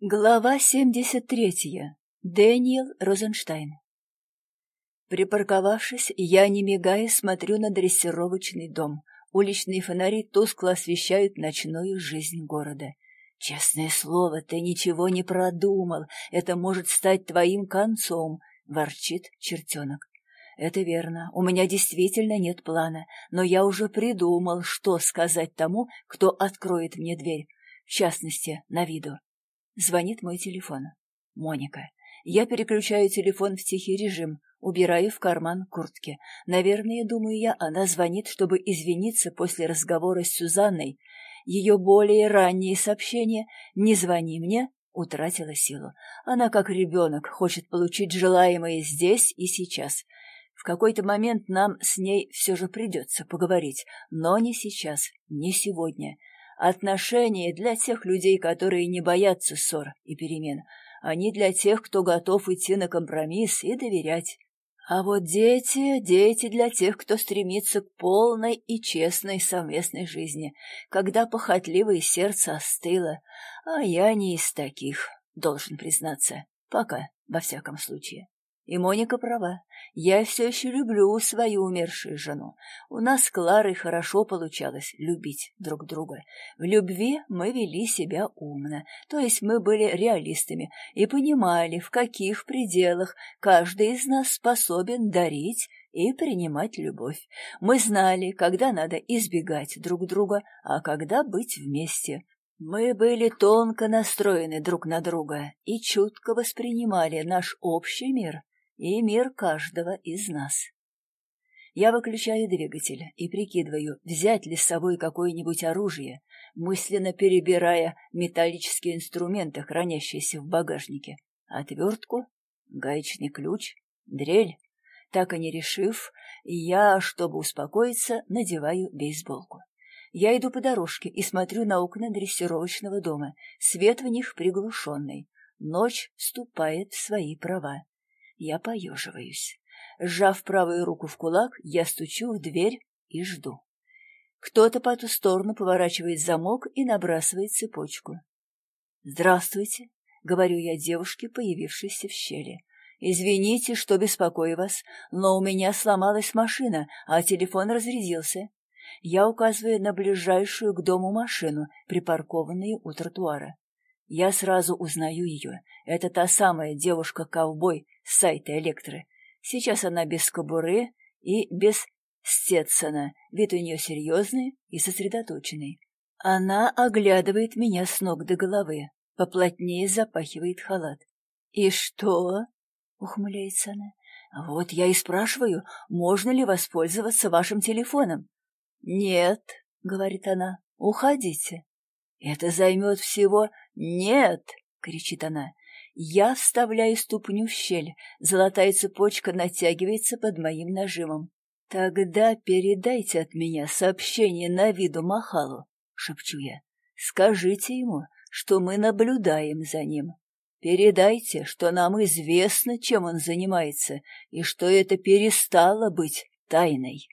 Глава 73. Дэниел Розенштайн. Припарковавшись, я, не мигая, смотрю на дрессировочный дом. Уличные фонари тускло освещают ночную жизнь города. «Честное слово, ты ничего не продумал. Это может стать твоим концом», — ворчит чертенок. «Это верно. У меня действительно нет плана, но я уже придумал, что сказать тому, кто откроет мне дверь, в частности, на виду. Звонит мой телефон. Моника. Я переключаю телефон в тихий режим, убираю в карман куртки. Наверное, думаю я, она звонит, чтобы извиниться после разговора с Сюзанной. Ее более ранние сообщения «Не звони мне» утратила силу. Она, как ребенок, хочет получить желаемое здесь и сейчас. В какой-то момент нам с ней все же придется поговорить, но не сейчас, не сегодня. Отношения для тех людей, которые не боятся ссор и перемен. Они для тех, кто готов идти на компромисс и доверять. А вот дети, дети для тех, кто стремится к полной и честной совместной жизни, когда похотливое сердце остыло. А я не из таких, должен признаться. Пока, во всяком случае. И Моника права. Я все еще люблю свою умершую жену. У нас с Кларой хорошо получалось любить друг друга. В любви мы вели себя умно, то есть мы были реалистами и понимали, в каких пределах каждый из нас способен дарить и принимать любовь. Мы знали, когда надо избегать друг друга, а когда быть вместе. Мы были тонко настроены друг на друга и чутко воспринимали наш общий мир и мир каждого из нас. Я выключаю двигатель и прикидываю, взять ли с собой какое-нибудь оружие, мысленно перебирая металлические инструменты, хранящиеся в багажнике. Отвертку, гаечный ключ, дрель. Так и не решив, я, чтобы успокоиться, надеваю бейсболку. Я иду по дорожке и смотрю на окна дрессировочного дома. Свет в них приглушенный. Ночь вступает в свои права. Я поеживаюсь. Сжав правую руку в кулак, я стучу в дверь и жду. Кто-то по ту сторону поворачивает замок и набрасывает цепочку. «Здравствуйте», — говорю я девушке, появившейся в щели. «Извините, что беспокою вас, но у меня сломалась машина, а телефон разрядился. Я указываю на ближайшую к дому машину, припаркованную у тротуара. Я сразу узнаю ее. Это та самая девушка-ковбой сайта Электры. Сейчас она без кобуры и без Стетсона. Вид у нее серьезный и сосредоточенный. Она оглядывает меня с ног до головы, поплотнее запахивает халат. «И что?» — ухмыляется она. «Вот я и спрашиваю, можно ли воспользоваться вашим телефоном?» «Нет», — говорит она, — «уходите». «Это займет всего...» «Нет!» — кричит она. Я вставляю ступню в щель, золотая цепочка натягивается под моим нажимом. «Тогда передайте от меня сообщение на виду Махалу», — шепчу я. «Скажите ему, что мы наблюдаем за ним. Передайте, что нам известно, чем он занимается, и что это перестало быть тайной».